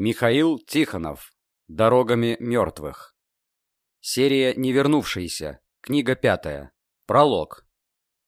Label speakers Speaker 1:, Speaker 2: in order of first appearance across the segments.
Speaker 1: Михаил Тихонов. Дорогами мертвых. Серия «Невернувшиеся». Книга пятая. Пролог.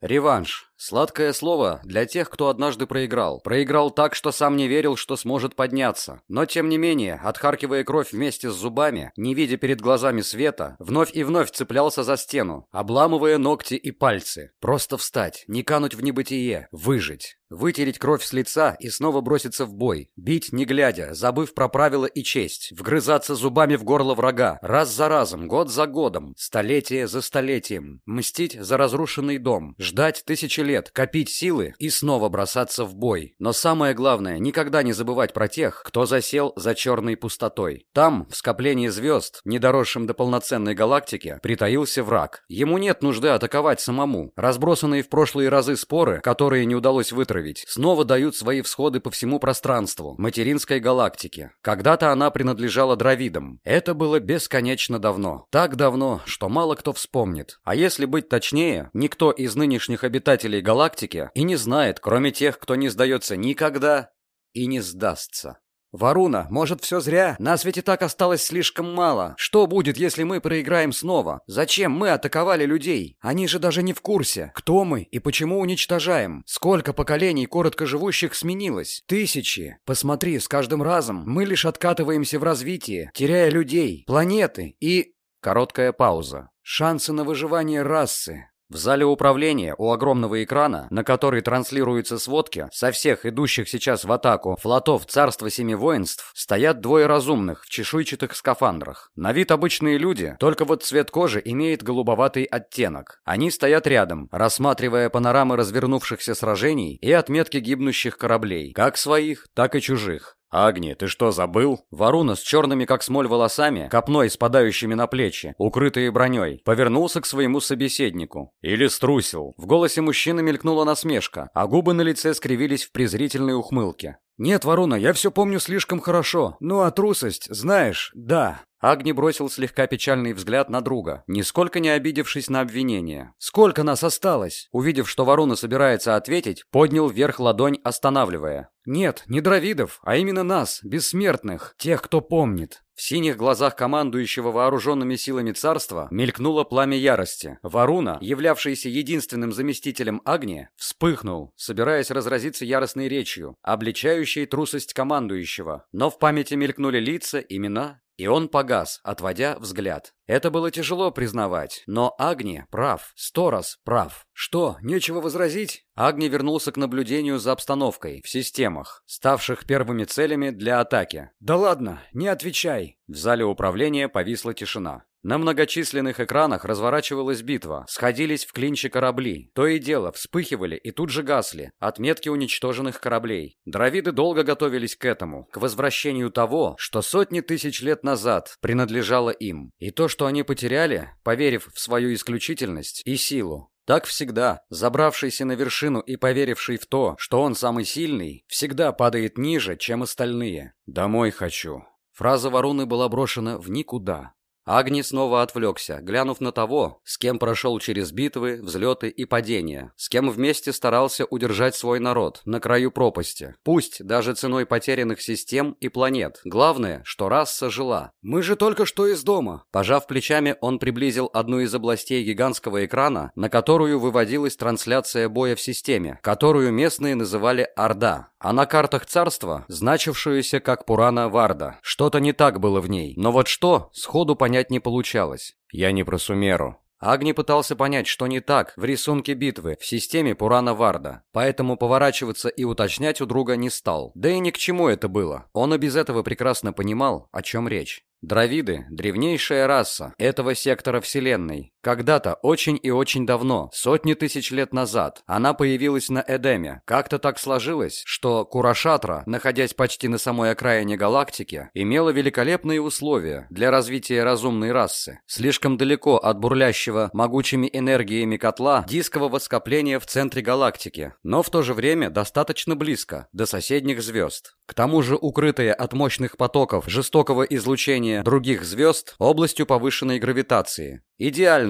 Speaker 1: Реванш. Сладкое слово для тех, кто однажды проиграл. Проиграл так, что сам не верил, что сможет подняться. Но тем не менее, отхаркивая кровь вместе с зубами, не видя перед глазами света, вновь и вновь цеплялся за стену, обламывая ногти и пальцы. Просто встать, не кануть в небытие, выжить. Вытереть кровь с лица и снова броситься в бой. Бить не глядя, забыв про правила и честь. Вгрызаться зубами в горло врага. Раз за разом, год за годом, столетие за столетием. Мстить за разрушенный дом. Ждать тысячи лет, копить силы и снова бросаться в бой. Но самое главное, никогда не забывать про тех, кто засел за черной пустотой. Там, в скоплении звезд, не доросшем до полноценной галактики, притаился враг. Ему нет нужды атаковать самому. Разбросанные в прошлые разы споры, которые не удалось вытравить, снова дают свои всходы по всему пространству, материнской галактике. Когда-то она принадлежала дровидам. Это было бесконечно давно. Так давно, что мало кто вспомнит. А если быть точнее, никто из нынешних обитателей галактики и не знает, кроме тех, кто не сдается никогда и не сдастся. «Варуна, может, все зря? Нас ведь и так осталось слишком мало. Что будет, если мы проиграем снова? Зачем мы атаковали людей? Они же даже не в курсе, кто мы и почему уничтожаем. Сколько поколений короткоживущих сменилось? Тысячи. Посмотри, с каждым разом мы лишь откатываемся в развитии, теряя людей, планеты и...» Короткая пауза. «Шансы на выживание расы. В зале управления у огромного экрана, на который транслируются сводки со всех идущих сейчас в атаку флотов Царства Семи Воинств, стоят двое разумных в чешуйчатых скафандрах. На вид обычные люди, только вот цвет кожи имеет голубоватый оттенок. Они стоят рядом, рассматривая панорамы развернувшихся сражений и отметки гибнущих кораблей, как своих, так и чужих. «Агни, ты что, забыл?» Варуна с черными как смоль волосами, копной спадающими на плечи, укрытые броней, повернулся к своему собеседнику. Или струсил. В голосе мужчины мелькнула насмешка, а губы на лице скривились в презрительной ухмылке. «Нет, Варуна, я все помню слишком хорошо. Ну а трусость, знаешь, да». Агни бросил слегка печальный взгляд на друга, нисколько не обидевшись на обвинение. «Сколько нас осталось?» Увидев, что Варуна собирается ответить, поднял вверх ладонь, останавливая. «Нет, не дровидов, а именно нас, бессмертных, тех, кто помнит. В синих глазах командующего вооруженными силами царства мелькнуло пламя ярости. Варуна, являвшийся единственным заместителем Агни, вспыхнул, собираясь разразиться яростной речью, обличающей трусость командующего. Но в памяти мелькнули лица, имена и он погас, отводя взгляд. Это было тяжело признавать, но Агни прав, сто раз прав. Что, нечего возразить? Агни вернулся к наблюдению за обстановкой в системах, ставших первыми целями для атаки. «Да ладно, не отвечай!» В зале управления повисла тишина. На многочисленных экранах разворачивалась битва, сходились в клинче корабли. То и дело, вспыхивали и тут же гасли отметки уничтоженных кораблей. Дровиды долго готовились к этому, к возвращению того, что сотни тысяч лет назад принадлежало им. И то, что они потеряли, поверив в свою исключительность и силу. Так всегда, забравшийся на вершину и поверивший в то, что он самый сильный, всегда падает ниже, чем остальные. «Домой хочу». Фраза Варуны была брошена в никуда. Агни снова отвлекся, глянув на того, с кем прошел через битвы, взлеты и падения, с кем вместе старался удержать свой народ на краю пропасти. Пусть даже ценой потерянных систем и планет. Главное, что раса жила. «Мы же только что из дома!» Пожав плечами, он приблизил одну из областей гигантского экрана, на которую выводилась трансляция боя в системе, которую местные называли «Орда» а на картах царства значившуюся как Пурана Варда. Что-то не так было в ней, но вот что, сходу понять не получалось. Я не про Сумеру. Агни пытался понять, что не так в рисунке битвы в системе Пурана Варда, поэтому поворачиваться и уточнять у друга не стал. Да и ни к чему это было. Он и без этого прекрасно понимал, о чем речь. Дравиды – древнейшая раса этого сектора Вселенной. Когда-то, очень и очень давно, сотни тысяч лет назад, она появилась на Эдеме. Как-то так сложилось, что Курашатра, находясь почти на самой окраине галактики, имела великолепные условия для развития разумной расы. Слишком далеко от бурлящего могучими энергиями котла дискового скопления в центре галактики, но в то же время достаточно близко, до соседних звезд. К тому же укрытая от мощных потоков жестокого излучения других звезд областью повышенной гравитации.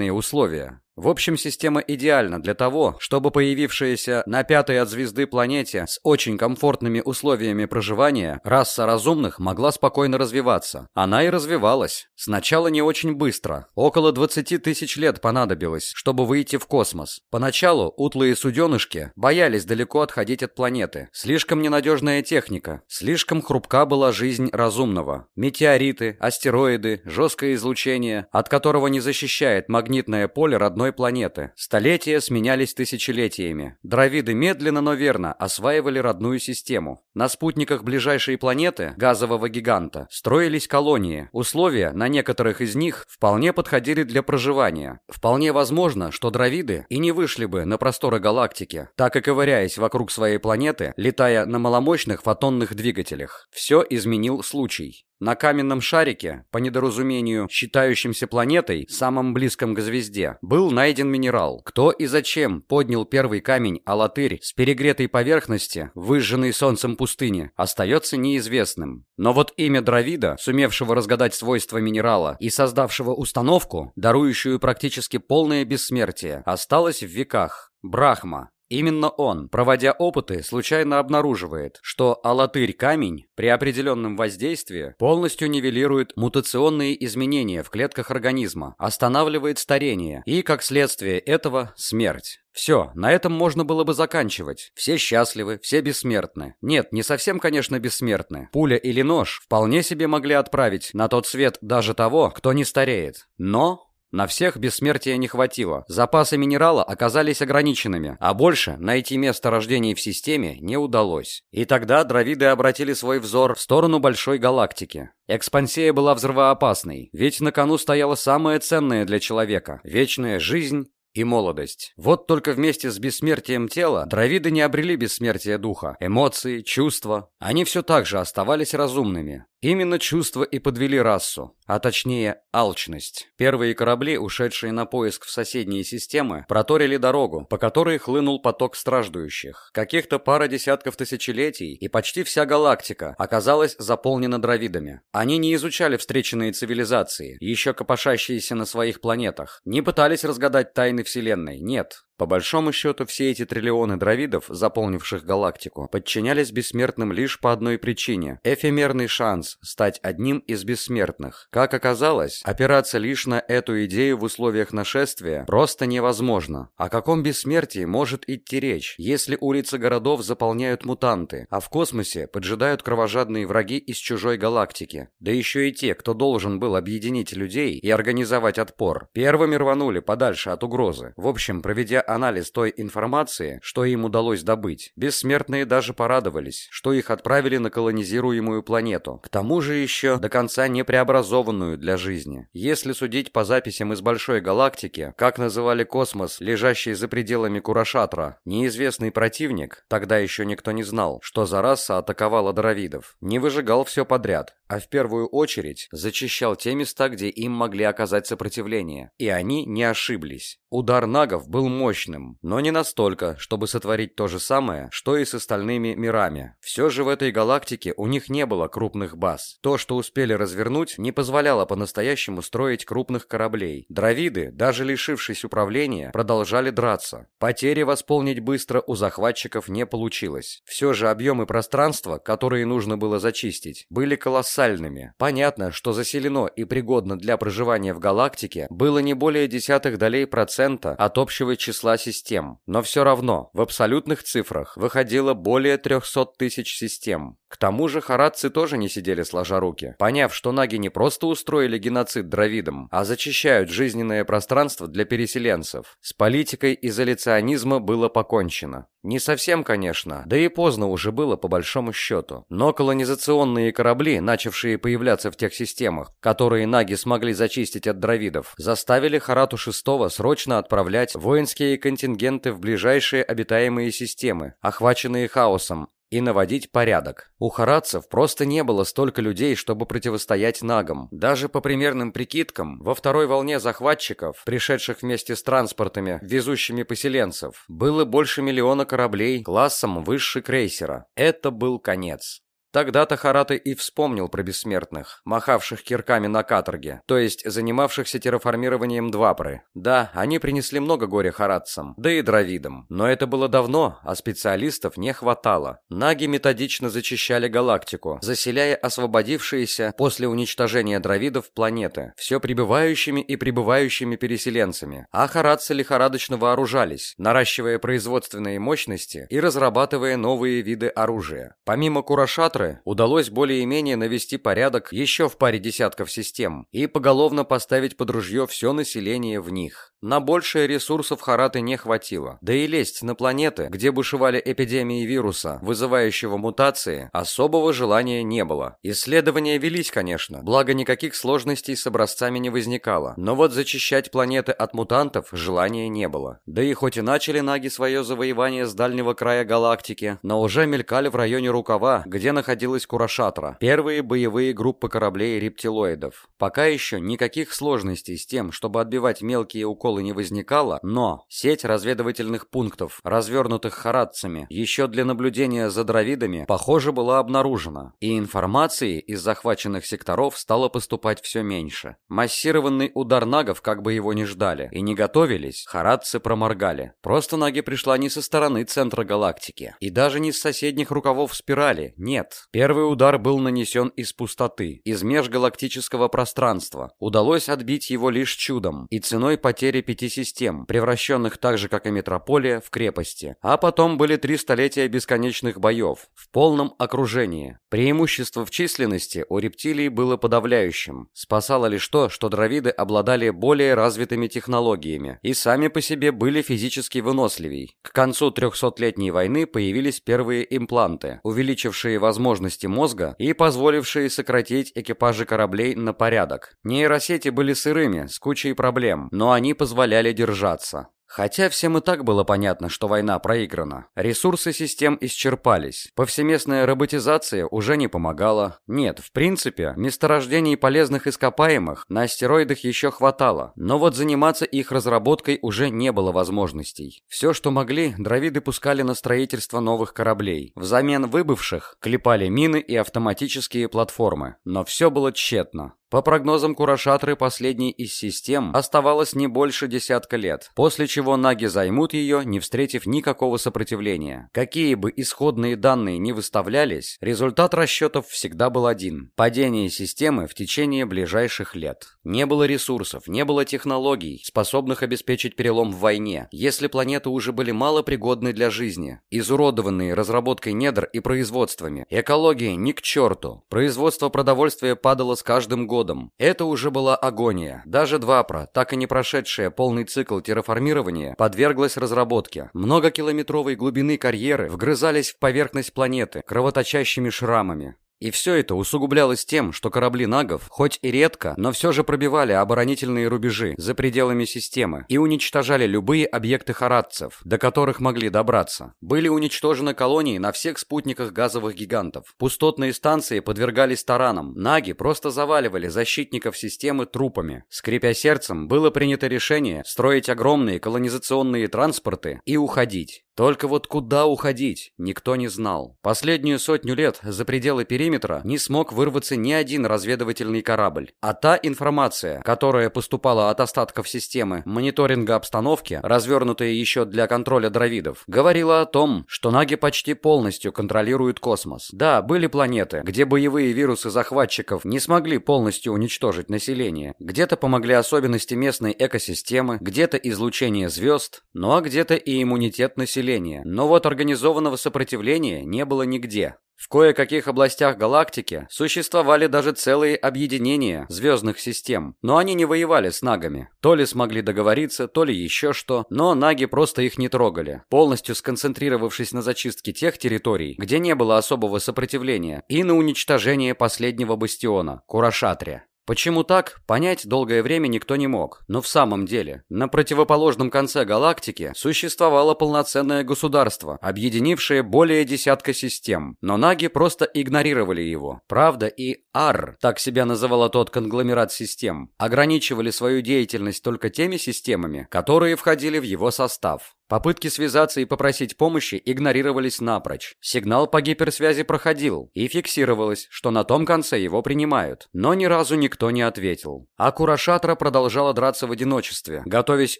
Speaker 1: Идеальные условия. В общем, система идеальна для того, чтобы появившаяся на пятой от звезды планете с очень комфортными условиями проживания раса разумных могла спокойно развиваться. Она и развивалась. Сначала не очень быстро. Около 20 тысяч лет понадобилось, чтобы выйти в космос. Поначалу утлые суденышки боялись далеко отходить от планеты. Слишком ненадежная техника. Слишком хрупка была жизнь разумного. Метеориты, астероиды, жесткое излучение, от которого не защищает магнитное поле родной родной планеты. Столетия сменялись тысячелетиями. Дровиды медленно, но верно осваивали родную систему. На спутниках ближайшей планеты, газового гиганта, строились колонии. Условия на некоторых из них вполне подходили для проживания. Вполне возможно, что дровиды и не вышли бы на просторы галактики, так и ковыряясь вокруг своей планеты, летая на маломощных фотонных двигателях. Все изменил случай. На каменном шарике, по недоразумению считающимся планетой, самым близком к звезде, был найден минерал. Кто и зачем поднял первый камень Алатырь с перегретой поверхности, выжженной солнцем пустыни, остается неизвестным. Но вот имя Дравида, сумевшего разгадать свойства минерала и создавшего установку, дарующую практически полное бессмертие, осталось в веках. Брахма, Именно он, проводя опыты, случайно обнаруживает, что алатырь-камень при определенном воздействии полностью нивелирует мутационные изменения в клетках организма, останавливает старение и, как следствие этого, смерть. Все, на этом можно было бы заканчивать. Все счастливы, все бессмертны. Нет, не совсем, конечно, бессмертны. Пуля или нож вполне себе могли отправить на тот свет даже того, кто не стареет. Но на всех бессмертия не хватило. Запасы минерала оказались ограниченными, а больше найти место рождения в системе не удалось. И тогда дровиды обратили свой взор в сторону большой галактики. Экспансия была взрывоопасной, ведь на кону стояло самое ценное для человека – вечная жизнь и молодость. Вот только вместе с бессмертием тела дровиды не обрели бессмертие духа, эмоции, чувства. Они все так же оставались разумными. Именно чувства и подвели расу, а точнее алчность. Первые корабли, ушедшие на поиск в соседние системы, проторили дорогу, по которой хлынул поток страждущих. Каких-то пара десятков тысячелетий, и почти вся галактика оказалась заполнена дровидами. Они не изучали встреченные цивилизации, еще копошащиеся на своих планетах, не пытались разгадать тайны Вселенной, нет. По большому счету, все эти триллионы дровидов, заполнивших галактику, подчинялись бессмертным лишь по одной причине – эфемерный шанс стать одним из бессмертных. Как оказалось, опираться лишь на эту идею в условиях нашествия просто невозможно. О каком бессмертии может идти речь, если улицы городов заполняют мутанты, а в космосе поджидают кровожадные враги из чужой галактики? Да еще и те, кто должен был объединить людей и организовать отпор. Первыми рванули подальше от угрозы. В общем, проведя анализ той информации, что им удалось добыть, бессмертные даже порадовались, что их отправили на колонизируемую планету. К тому же еще до конца не преобразованную для жизни. Если судить по записям из большой галактики, как называли космос, лежащий за пределами Курашатра, неизвестный противник, тогда еще никто не знал, что за раса атаковала дровидов, не выжигал все подряд, а в первую очередь зачищал те места, где им могли оказать сопротивление. И они не ошиблись. Удар нагов был мощным, но не настолько, чтобы сотворить то же самое, что и с остальными мирами. Все же в этой галактике у них не было крупных баз. То, что успели развернуть, не позволяло по-настоящему строить крупных кораблей. Дровиды, даже лишившись управления, продолжали драться. Потери восполнить быстро у захватчиков не получилось. Все же объемы пространства, которые нужно было зачистить, были колоссальными. Понятно, что заселено и пригодно для проживания в галактике было не более десятых долей процента от общего числа систем, но все равно в абсолютных цифрах выходило более 300 тысяч систем. К тому же харадцы тоже не сидели сложа руки, поняв, что наги не просто устроили геноцид дровидам, а зачищают жизненное пространство для переселенцев. С политикой изоляционизма было покончено. Не совсем, конечно, да и поздно уже было по большому счету. Но колонизационные корабли, начавшие появляться в тех системах, которые наги смогли зачистить от дровидов, заставили Харату VI срочно отправлять воинские контингенты в ближайшие обитаемые системы, охваченные хаосом, и наводить порядок. У харатцев просто не было столько людей, чтобы противостоять нагам. Даже по примерным прикидкам, во второй волне захватчиков, пришедших вместе с транспортами, везущими поселенцев, было больше миллиона кораблей классом выше крейсера. Это был конец. Тогда-то Хараты и вспомнил про бессмертных, махавших кирками на каторге, то есть занимавшихся терраформированием Двапры. Да, они принесли много горя харатцам, да и дровидам. Но это было давно, а специалистов не хватало. Наги методично зачищали галактику, заселяя освободившиеся после уничтожения дровидов планеты, все прибывающими и прибывающими переселенцами. А харатцы лихорадочно вооружались, наращивая производственные мощности и разрабатывая новые виды оружия. Помимо Курашатра, Альтры удалось более-менее навести порядок еще в паре десятков систем и поголовно поставить под ружье все население в них. На большее ресурсов Хараты не хватило. Да и лезть на планеты, где бушевали эпидемии вируса, вызывающего мутации, особого желания не было. Исследования велись, конечно, благо никаких сложностей с образцами не возникало. Но вот зачищать планеты от мутантов желания не было. Да и хоть и начали наги свое завоевание с дальнего края галактики, но уже мелькали в районе рукава, где находилась Курашатра, первые боевые группы кораблей рептилоидов. Пока еще никаких сложностей с тем, чтобы отбивать мелкие уколы не возникало, но сеть разведывательных пунктов, развернутых харатцами, еще для наблюдения за дровидами, похоже, была обнаружена, и информации из захваченных секторов стало поступать все меньше. Массированный удар нагов как бы его не ждали и не готовились, харатцы проморгали. Просто наги пришла не со стороны центра галактики, и даже не с соседних рукавов спирали, нет. Первый удар был нанесен из пустоты, из межгалактического пространства. Удалось отбить его лишь чудом, и ценой потери пяти систем, превращенных так же, как и Метрополия, в крепости. А потом были три столетия бесконечных боев, в полном окружении. Преимущество в численности у рептилий было подавляющим. Спасало лишь то, что дровиды обладали более развитыми технологиями и сами по себе были физически выносливей. К концу 300-летней войны появились первые импланты, увеличившие возможности мозга и позволившие сократить экипажи кораблей на порядок. Нейросети были сырыми, с кучей проблем, но они позволяли держаться. Хотя всем и так было понятно, что война проиграна. Ресурсы систем исчерпались. Повсеместная роботизация уже не помогала. Нет, в принципе, месторождений полезных ископаемых на астероидах еще хватало. Но вот заниматься их разработкой уже не было возможностей. Все, что могли, дровиды пускали на строительство новых кораблей. Взамен выбывших клепали мины и автоматические платформы. Но все было тщетно. По прогнозам Курашатры, последней из систем оставалось не больше десятка лет, после чего наги займут ее, не встретив никакого сопротивления. Какие бы исходные данные не выставлялись, результат расчетов всегда был один – падение системы в течение ближайших лет. Не было ресурсов, не было технологий, способных обеспечить перелом в войне, если планеты уже были малопригодны для жизни, изуродованные разработкой недр и производствами. Экология ни к черту, производство продовольствия падало с каждым годом, годом. Это уже была агония. Даже Двапра, так и не прошедшая полный цикл терраформирования, подверглась разработке. Многокилометровой глубины карьеры вгрызались в поверхность планеты кровоточащими шрамами. И все это усугублялось тем, что корабли нагов, хоть и редко, но все же пробивали оборонительные рубежи за пределами системы и уничтожали любые объекты харатцев, до которых могли добраться. Были уничтожены колонии на всех спутниках газовых гигантов. Пустотные станции подвергались таранам. Наги просто заваливали защитников системы трупами. Скрипя сердцем, было принято решение строить огромные колонизационные транспорты и уходить. Только вот куда уходить, никто не знал. Последнюю сотню лет за пределы периметра не смог вырваться ни один разведывательный корабль. А та информация, которая поступала от остатков системы мониторинга обстановки, развернутая еще для контроля дровидов, говорила о том, что наги почти полностью контролируют космос. Да, были планеты, где боевые вирусы захватчиков не смогли полностью уничтожить население. Где-то помогли особенности местной экосистемы, где-то излучение звезд, ну а где-то и иммунитет населения сопротивления, но вот организованного сопротивления не было нигде. В кое-каких областях галактики существовали даже целые объединения звездных систем, но они не воевали с нагами. То ли смогли договориться, то ли еще что, но наги просто их не трогали, полностью сконцентрировавшись на зачистке тех территорий, где не было особого сопротивления, и на уничтожение последнего бастиона – Курашатрия. Почему так, понять долгое время никто не мог. Но в самом деле, на противоположном конце галактики существовало полноценное государство, объединившее более десятка систем. Но наги просто игнорировали его. Правда и Ар, так себя называла тот конгломерат систем, ограничивали свою деятельность только теми системами, которые входили в его состав. Попытки связаться и попросить помощи игнорировались напрочь. Сигнал по гиперсвязи проходил, и фиксировалось, что на том конце его принимают. Но ни разу никто не ответил. А Курашатра продолжала драться в одиночестве, готовясь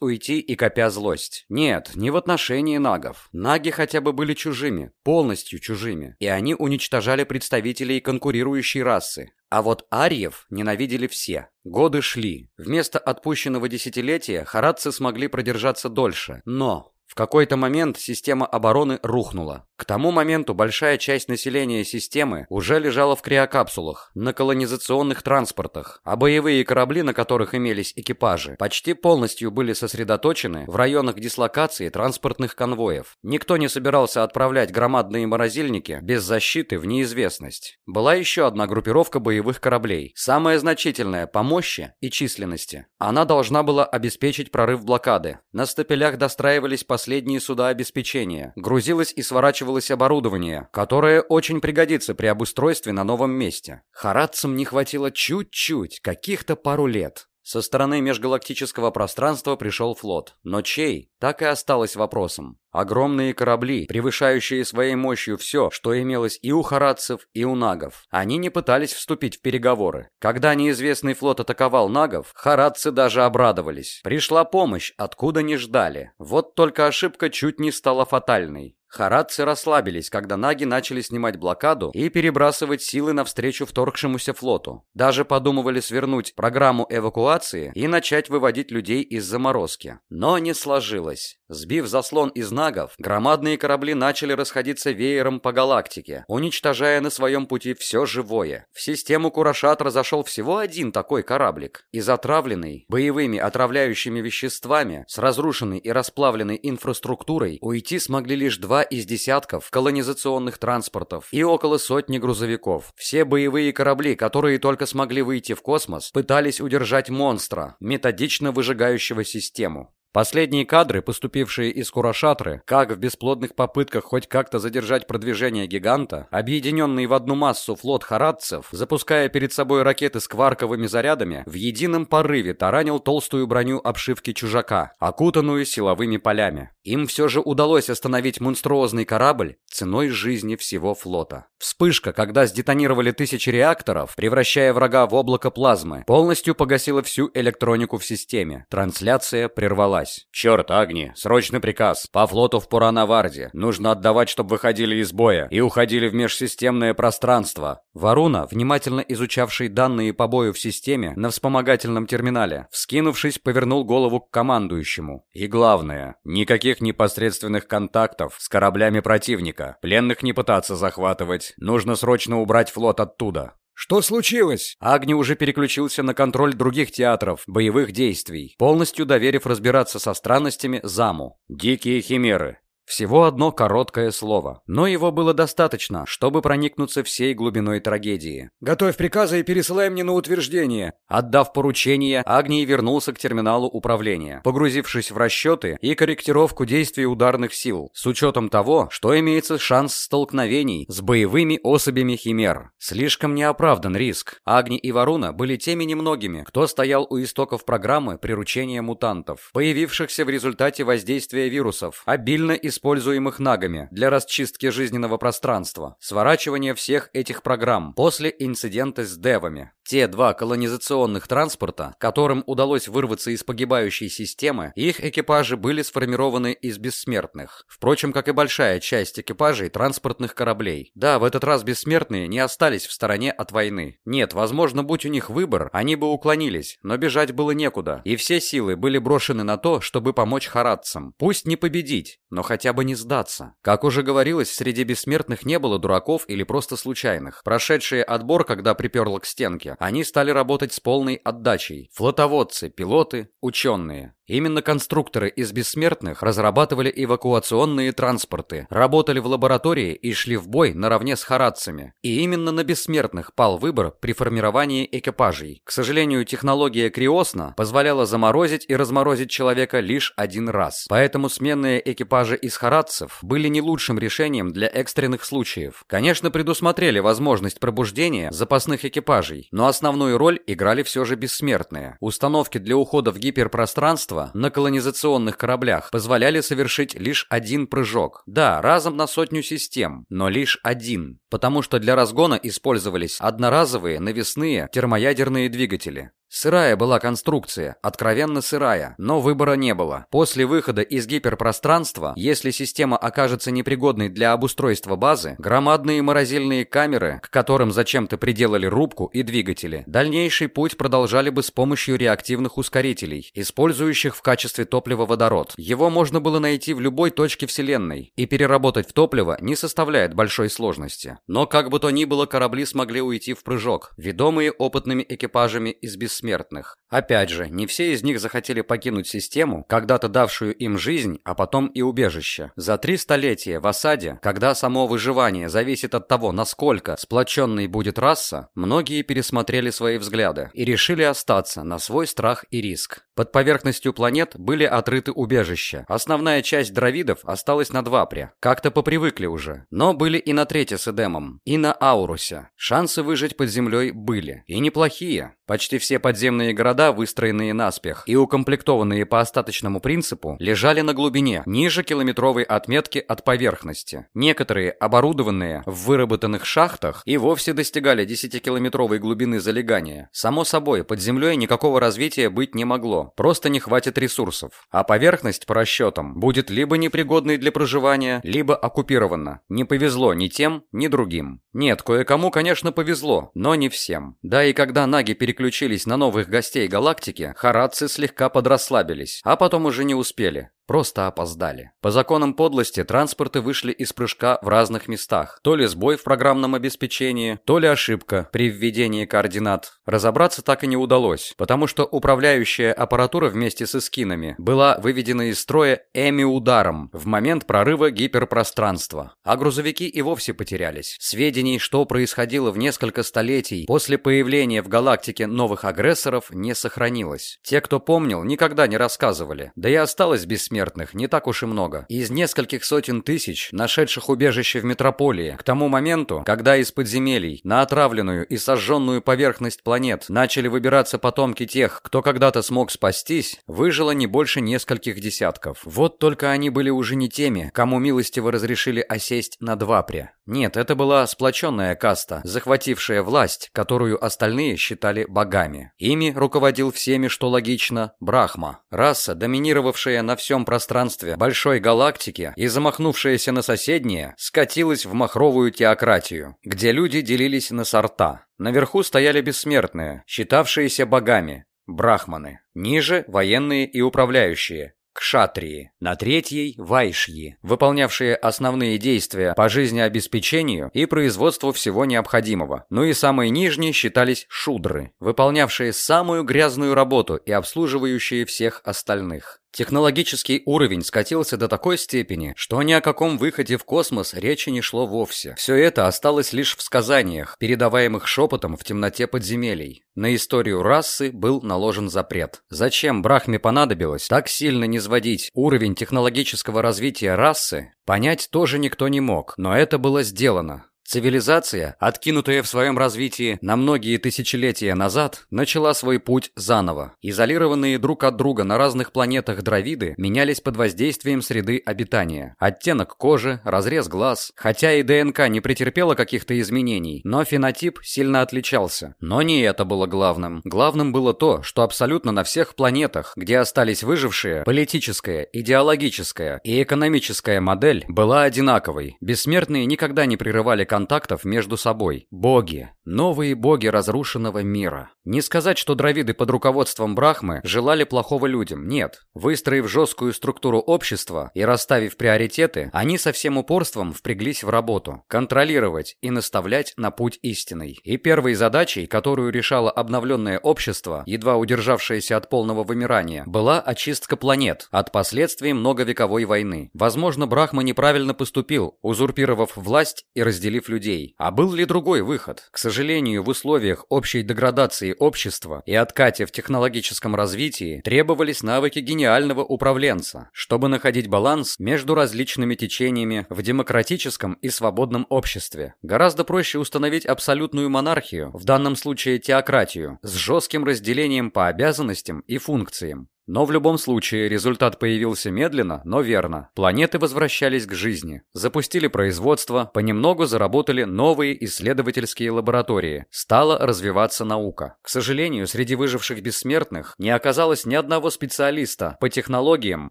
Speaker 1: уйти и копя злость. Нет, не в отношении нагов. Наги хотя бы были чужими, полностью чужими. И они уничтожали представителей конкурирующей расы. А вот ариев ненавидели все. Годы шли. Вместо отпущенного десятилетия харадцы смогли продержаться дольше. Но в какой-то момент система обороны рухнула. К тому моменту большая часть населения системы уже лежала в криокапсулах, на колонизационных транспортах, а боевые корабли, на которых имелись экипажи, почти полностью были сосредоточены в районах дислокации транспортных конвоев. Никто не собирался отправлять громадные морозильники без защиты в неизвестность. Была еще одна группировка боевых кораблей, самая значительная по мощи и численности. Она должна была обеспечить прорыв блокады. На стапелях достраивались последние суда обеспечения, грузилось и сворачивалось оборудование, которое очень пригодится при обустройстве на новом месте. Харадцам не хватило чуть-чуть, каких-то пару лет. Со стороны межгалактического пространства пришел флот, но чей, так и осталось вопросом. Огромные корабли, превышающие своей мощью все, что имелось и у харадцев, и у нагов. Они не пытались вступить в переговоры. Когда неизвестный флот атаковал нагов, харадцы даже обрадовались. Пришла помощь, откуда не ждали. Вот только ошибка чуть не стала фатальной. Харадцы расслабились, когда наги начали снимать блокаду и перебрасывать силы навстречу вторгшемуся флоту. Даже подумывали свернуть программу эвакуации и начать выводить людей из заморозки. Но не сложилось. Сбив заслон из нагов, громадные корабли начали расходиться веером по галактике, уничтожая на своем пути все живое. В систему Курашат разошел всего один такой кораблик. И затравленный боевыми отравляющими веществами, с разрушенной и расплавленной инфраструктурой, уйти смогли лишь два из десятков колонизационных транспортов и около сотни грузовиков. Все боевые корабли, которые только смогли выйти в космос, пытались удержать монстра, методично выжигающего систему. Последние кадры, поступившие из Курашатры, как в бесплодных попытках хоть как-то задержать продвижение гиганта, объединенный в одну массу флот харадцев, запуская перед собой ракеты с кварковыми зарядами, в едином порыве таранил толстую броню обшивки чужака, окутанную силовыми полями. Им все же удалось остановить монструозный корабль ценой жизни всего флота. Вспышка, когда сдетонировали тысячи реакторов, превращая врага в облако плазмы, полностью погасила всю электронику в системе. Трансляция прервалась сорвалась. «Черт, Агни, срочный приказ. По флоту в Пуранаварде. Нужно отдавать, чтобы выходили из боя и уходили в межсистемное пространство». Варуна, внимательно изучавший данные по бою в системе на вспомогательном терминале, вскинувшись, повернул голову к командующему. «И главное, никаких непосредственных контактов с кораблями противника. Пленных не пытаться захватывать. Нужно срочно убрать флот оттуда.
Speaker 2: «Что случилось?»
Speaker 1: Агни уже переключился на контроль других театров, боевых действий, полностью доверив разбираться со странностями заму. «Дикие химеры. Всего одно короткое слово, но его было достаточно, чтобы проникнуться всей глубиной трагедии.
Speaker 2: «Готовь приказы и пересылай мне на утверждение».
Speaker 1: Отдав поручение, Агний вернулся к терминалу управления, погрузившись в расчеты и корректировку действий ударных сил, с учетом того, что имеется шанс столкновений с боевыми особями химер. Слишком неоправдан риск. Агни и Варуна были теми немногими, кто стоял у истоков программы приручения мутантов, появившихся в результате воздействия вирусов, обильно используемых используемых нагами для расчистки жизненного пространства, сворачивания всех этих программ после инцидента с девами. Те два колонизационных транспорта, которым удалось вырваться из погибающей системы, их экипажи были сформированы из бессмертных. Впрочем, как и большая часть экипажей транспортных кораблей. Да, в этот раз бессмертные не остались в стороне от войны. Нет, возможно, будь у них выбор, они бы уклонились, но бежать было некуда, и все силы были брошены на то, чтобы помочь харадцам. Пусть не победить, но хотя бы не сдаться. Как уже говорилось, среди бессмертных не было дураков или просто случайных. Прошедшие отбор, когда приперло к стенке, они стали работать с полной отдачей. Флотоводцы, пилоты, ученые. Именно конструкторы из бессмертных разрабатывали эвакуационные транспорты, работали в лаборатории и шли в бой наравне с харадцами. И именно на бессмертных пал выбор при формировании экипажей. К сожалению, технология Криосна позволяла заморозить и разморозить человека лишь один раз. Поэтому сменные экипажи из харадцев были не лучшим решением для экстренных случаев. Конечно, предусмотрели возможность пробуждения запасных экипажей, но основную роль играли все же бессмертные. Установки для ухода в гиперпространство этого на колонизационных кораблях позволяли совершить лишь один прыжок. Да, разом на сотню систем, но лишь один. Потому что для разгона использовались одноразовые навесные термоядерные двигатели. Сырая была конструкция, откровенно сырая, но выбора не было. После выхода из гиперпространства, если система окажется непригодной для обустройства базы, громадные морозильные камеры, к которым зачем-то приделали рубку и двигатели, дальнейший путь продолжали бы с помощью реактивных ускорителей, использующих в качестве топлива водород. Его можно было найти в любой точке Вселенной, и переработать в топливо не составляет большой сложности. Но как бы то ни было, корабли смогли уйти в прыжок, ведомые опытными экипажами из бессмертных смертных. Опять же, не все из них захотели покинуть систему, когда-то давшую им жизнь, а потом и убежище. За три столетия в осаде, когда само выживание зависит от того, насколько сплоченной будет раса, многие пересмотрели свои взгляды и решили остаться на свой страх и риск. Под поверхностью планет были отрыты убежища. Основная часть дровидов осталась на Двапре. Как-то попривыкли уже. Но были и на Третье с Эдемом, и на Аурусе. Шансы выжить под землей были. И неплохие. Почти все подземные города, выстроенные наспех и укомплектованные по остаточному принципу, лежали на глубине, ниже километровой отметки от поверхности. Некоторые, оборудованные в выработанных шахтах, и вовсе достигали 10-километровой глубины залегания. Само собой, под землей никакого развития быть не могло просто не хватит ресурсов. А поверхность, по расчетам, будет либо непригодной для проживания, либо оккупирована. Не повезло ни тем, ни другим. Нет, кое-кому, конечно, повезло, но не всем. Да и когда наги переключились на новых гостей галактики, харадцы слегка подрасслабились, а потом уже не успели. Просто опоздали. По законам подлости транспорты вышли из прыжка в разных местах. То ли сбой в программном обеспечении, то ли ошибка при введении координат. Разобраться так и не удалось, потому что управляющая аппаратура вместе с эскинами была выведена из строя эми-ударом в момент прорыва гиперпространства. А грузовики и вовсе потерялись. Сведений, что происходило в несколько столетий после появления в галактике новых агрессоров, не сохранилось. Те, кто помнил, никогда не рассказывали. Да и осталось бессмертно смертных не так уж и много. Из нескольких сотен тысяч, нашедших убежище в метрополии, к тому моменту, когда из подземелий на отравленную и сожженную поверхность планет начали выбираться потомки тех, кто когда-то смог спастись, выжило не больше нескольких десятков. Вот только они были уже не теми, кому милостиво разрешили осесть на Двапре. Нет, это была сплоченная каста, захватившая власть, которую остальные считали богами. Ими руководил всеми, что логично, Брахма, раса, доминировавшая на всем пространстве большой галактики и замахнувшаяся на соседние, скатилась в махровую теократию, где люди делились на сорта. Наверху стояли бессмертные, считавшиеся богами, брахманы. Ниже – военные и управляющие, кшатрии, на третьей – вайшьи, выполнявшие основные действия по жизнеобеспечению и производству всего необходимого. Ну и самые нижние считались шудры, выполнявшие самую грязную работу и обслуживающие всех остальных. Технологический уровень скатился до такой степени, что ни о каком выходе в космос речи не шло вовсе. Все это осталось лишь в сказаниях, передаваемых шепотом в темноте подземелий. На историю расы был наложен запрет. Зачем Брахме понадобилось так сильно низводить уровень технологического развития расы, понять тоже никто не мог, но это было сделано. Цивилизация, откинутая в своем развитии на многие тысячелетия назад, начала свой путь заново. Изолированные друг от друга на разных планетах дровиды менялись под воздействием среды обитания. Оттенок кожи, разрез глаз. Хотя и ДНК не претерпела каких-то изменений, но фенотип сильно отличался. Но не это было главным. Главным было то, что абсолютно на всех планетах, где остались выжившие, политическая, идеологическая и экономическая модель была одинаковой. Бессмертные никогда не прерывали контакт контактов между собой. Боги. Новые боги разрушенного мира. Не сказать, что дровиды под руководством Брахмы желали плохого людям. Нет. Выстроив жесткую структуру общества и расставив приоритеты, они со всем упорством впряглись в работу. Контролировать и наставлять на путь истинный. И первой задачей, которую решало обновленное общество, едва удержавшееся от полного вымирания, была очистка планет от последствий многовековой войны. Возможно, Брахма неправильно поступил, узурпировав власть и разделив людей. А был ли другой выход? К сожалению, в условиях общей деградации общества и откате в технологическом развитии требовались навыки гениального управленца, чтобы находить баланс между различными течениями в демократическом и свободном обществе. Гораздо проще установить абсолютную монархию, в данном случае теократию, с жестким разделением по обязанностям и функциям. Но в любом случае результат появился медленно, но верно. Планеты возвращались к жизни. Запустили производство, понемногу заработали новые исследовательские лаборатории. Стала развиваться наука. К сожалению, среди выживших бессмертных не оказалось ни одного специалиста по технологиям,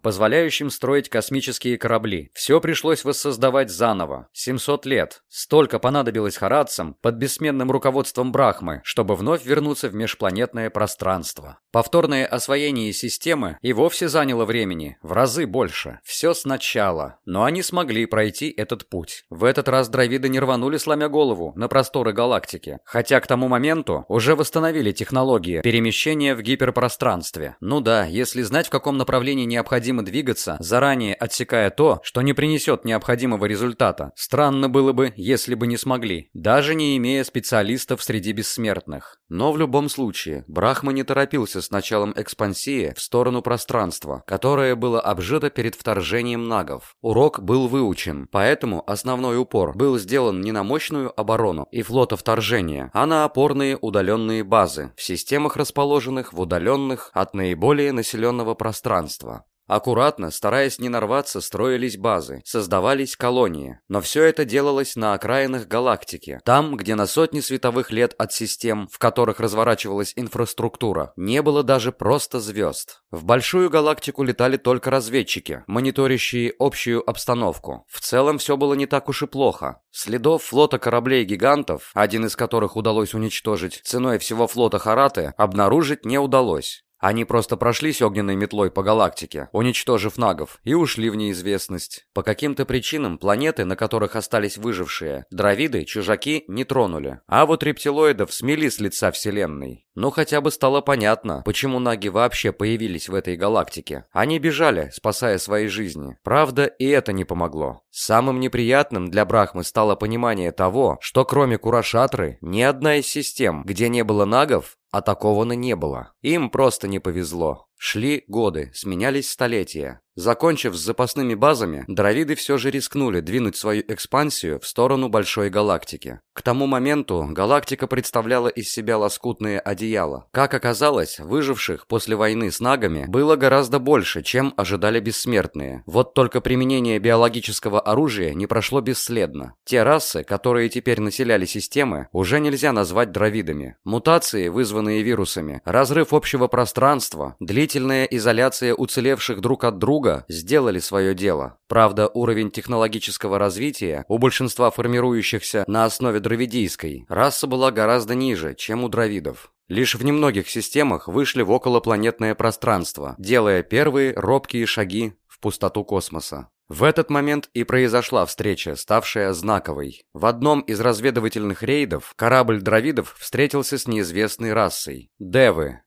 Speaker 1: позволяющим строить космические корабли. Все пришлось воссоздавать заново. 700 лет. Столько понадобилось харадцам под бессменным руководством Брахмы, чтобы вновь вернуться в межпланетное пространство. Повторное освоение системы и вовсе заняло времени, в разы больше. Все сначала. Но они смогли пройти этот путь. В этот раз дровиды не рванули, сломя голову, на просторы галактики. Хотя к тому моменту уже восстановили технологии перемещения в гиперпространстве. Ну да, если знать, в каком направлении необходимо двигаться, заранее отсекая то, что не принесет необходимого результата. Странно было бы, если бы не смогли, даже не имея специалистов среди бессмертных. Но в любом случае, Брахма не торопился с началом экспансии в сторону пространства, которое было обжито перед вторжением нагов. Урок был выучен, поэтому основной упор был сделан не на мощную оборону и флота вторжения, а на опорные удаленные базы в системах, расположенных в удаленных от наиболее населенного пространства. Аккуратно, стараясь не нарваться, строились базы, создавались колонии. Но все это делалось на окраинах галактики, там, где на сотни световых лет от систем, в которых разворачивалась инфраструктура, не было даже просто звезд. В большую галактику летали только разведчики, мониторящие общую обстановку. В целом все было не так уж и плохо. Следов флота кораблей-гигантов, один из которых удалось уничтожить ценой всего флота Хараты, обнаружить не удалось. Они просто прошлись огненной метлой по галактике, уничтожив нагов, и ушли в неизвестность. По каким-то причинам планеты, на которых остались выжившие, дровиды, чужаки не тронули. А вот рептилоидов смели с лица Вселенной. Ну хотя бы стало понятно, почему наги вообще появились в этой галактике. Они бежали, спасая свои жизни. Правда, и это не помогло. Самым неприятным для Брахмы стало понимание того, что кроме Курашатры, ни одна из систем, где не было нагов, атаковано не было. Им просто не повезло. Шли годы, сменялись столетия. Закончив с запасными базами, дровиды все же рискнули двинуть свою экспансию в сторону большой галактики. К тому моменту галактика представляла из себя лоскутные одеяла. Как оказалось, выживших после войны с нагами было гораздо больше, чем ожидали бессмертные. Вот только применение биологического оружия не прошло бесследно. Те расы, которые теперь населяли системы, уже нельзя назвать дровидами. Мутации, вызванные вирусами, разрыв общего пространства, длительная изоляция уцелевших друг от друга сделали свое дело. Правда, уровень технологического развития у большинства формирующихся на основе дровидийской раса была гораздо ниже, чем у дровидов. Лишь в немногих системах вышли в околопланетное пространство, делая первые робкие шаги в пустоту космоса. В этот момент и произошла встреча, ставшая знаковой. В одном из разведывательных рейдов корабль дровидов встретился с неизвестной расой – Девы,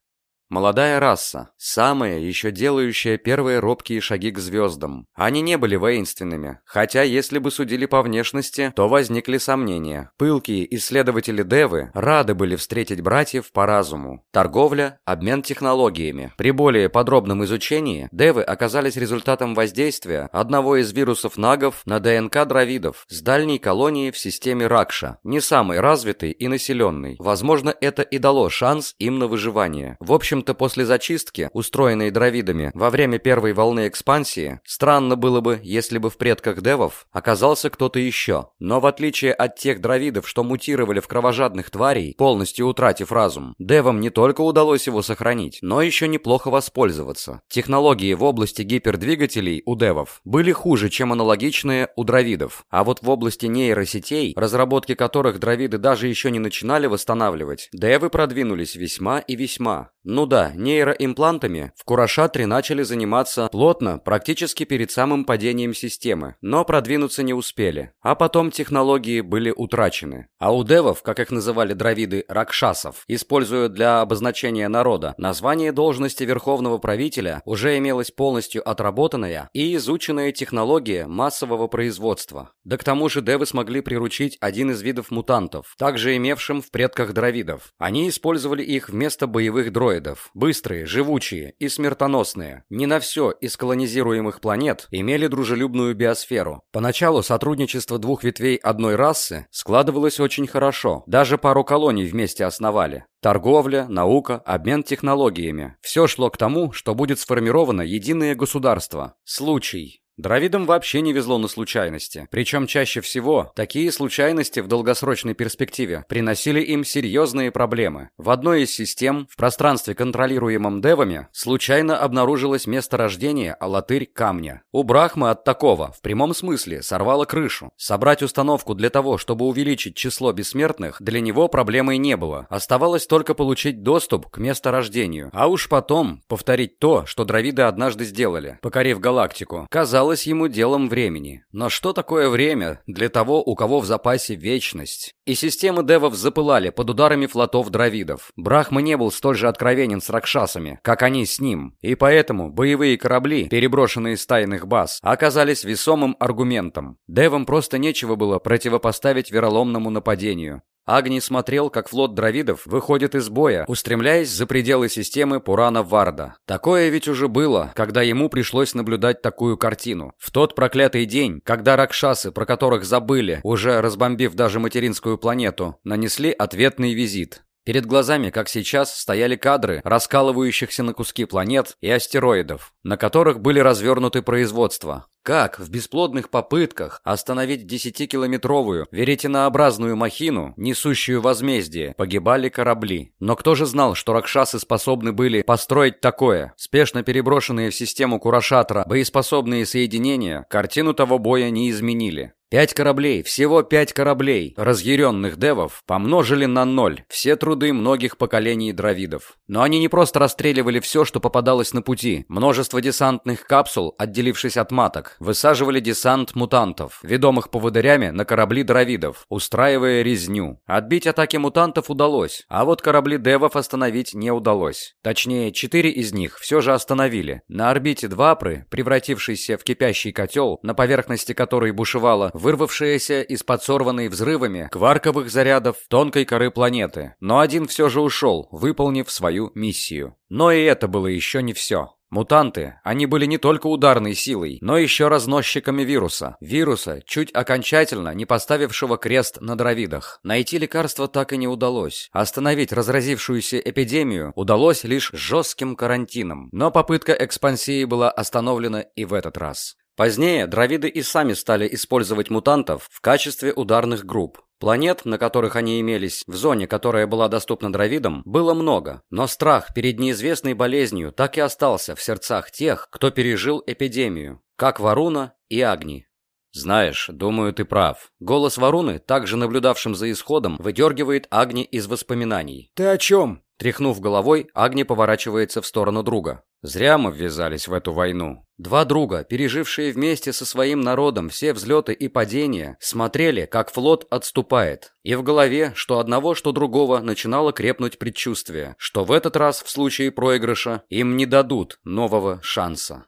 Speaker 1: Молодая раса, самая, еще делающая первые робкие шаги к звездам. Они не были воинственными, хотя если бы судили по внешности, то возникли сомнения. Пылкие исследователи Девы рады были встретить братьев по разуму. Торговля, обмен технологиями. При более подробном изучении Девы оказались результатом воздействия одного из вирусов нагов на ДНК дровидов с дальней колонии в системе Ракша, не самой развитой и населенной. Возможно, это и дало шанс им на выживание. В общем общем-то, после зачистки, устроенной дровидами во время первой волны экспансии, странно было бы, если бы в предках девов оказался кто-то еще. Но в отличие от тех дровидов, что мутировали в кровожадных тварей, полностью утратив разум, девам не только удалось его сохранить, но еще неплохо воспользоваться. Технологии в области гипердвигателей у девов были хуже, чем аналогичные у дровидов. А вот в области нейросетей, разработки которых дровиды даже еще не начинали восстанавливать, девы продвинулись весьма и весьма. Ну да, нейроимплантами в Курашатре начали заниматься плотно, практически перед самым падением системы, но продвинуться не успели. А потом технологии были утрачены. А у девов, как их называли дровиды, ракшасов, используя для обозначения народа, название должности верховного правителя уже имелась полностью отработанная и изученная технология массового производства. Да к тому же девы смогли приручить один из видов мутантов, также имевшим в предках дровидов. Они использовали их вместо боевых дроидов астероидов, быстрые, живучие и смертоносные. Не на все из колонизируемых планет имели дружелюбную биосферу. Поначалу сотрудничество двух ветвей одной расы складывалось очень хорошо. Даже пару колоний вместе основали. Торговля, наука, обмен технологиями. Все шло к тому, что будет сформировано единое государство. Случай. Дравидам вообще не везло на случайности. Причем чаще всего такие случайности в долгосрочной перспективе приносили им серьезные проблемы. В одной из систем, в пространстве, контролируемом девами, случайно обнаружилось место рождения алатырь камня. У Брахмы от такого, в прямом смысле, сорвало крышу. Собрать установку для того, чтобы увеличить число бессмертных, для него проблемой не было. Оставалось только получить доступ к месторождению. А уж потом повторить то, что дравиды однажды сделали, покорив галактику. Казалось, казалось ему делом времени. Но что такое время для того, у кого в запасе вечность? И системы девов запылали под ударами флотов дравидов. Брахма не был столь же откровенен с ракшасами, как они с ним. И поэтому боевые корабли, переброшенные с тайных баз, оказались весомым аргументом. Девам просто нечего было противопоставить вероломному нападению. Агни смотрел, как флот дравидов выходит из боя, устремляясь за пределы системы Пурана-Варда. Такое ведь уже было, когда ему пришлось наблюдать такую картину. В тот проклятый день, когда ракшасы, про которых забыли, уже разбомбив даже материнскую планету, нанесли ответный визит. Перед глазами, как сейчас, стояли кадры раскалывающихся на куски планет и астероидов, на которых были развернуты производства. Как в бесплодных попытках остановить десятикилометровую веретенообразную махину, несущую возмездие, погибали корабли. Но кто же знал, что ракшасы способны были построить такое? Спешно переброшенные в систему Курашатра боеспособные соединения картину того боя не изменили. Пять кораблей, всего пять кораблей, разъяренных девов, помножили на ноль все труды многих поколений дравидов. Но они не просто расстреливали все, что попадалось на пути. Множество десантных капсул, отделившись от маток, высаживали десант мутантов, ведомых поводырями на корабли дравидов, устраивая резню. Отбить атаки мутантов удалось, а вот корабли девов остановить не удалось. Точнее, четыре из них все же остановили. На орбите Двапры, превратившейся в кипящий котел, на поверхности которой бушевала вырвавшаяся из-под сорванной взрывами кварковых зарядов тонкой коры планеты. Но один все же ушел, выполнив свою миссию. Но и это было еще не все. Мутанты, они были не только ударной силой, но еще разносчиками вируса. Вируса, чуть окончательно не поставившего крест на дровидах. Найти лекарство так и не удалось. Остановить разразившуюся эпидемию удалось лишь жестким карантином. Но попытка экспансии была остановлена и в этот раз. Позднее дравиды и сами стали использовать мутантов в качестве ударных групп. Планет, на которых они имелись, в зоне, которая была доступна дравидам, было много, но страх перед неизвестной болезнью так и остался в сердцах тех, кто пережил эпидемию, как Варуна и Агни. «Знаешь, думаю, ты прав». Голос Варуны, также наблюдавшим за исходом, выдергивает Агни из воспоминаний.
Speaker 2: «Ты о чем?»
Speaker 1: Тряхнув головой, Агни поворачивается в сторону друга. Зря мы ввязались в эту войну. Два друга, пережившие вместе со своим народом все взлеты и падения, смотрели, как флот отступает. И в голове, что одного, что другого, начинало крепнуть предчувствие, что в этот раз, в случае проигрыша, им не дадут нового шанса.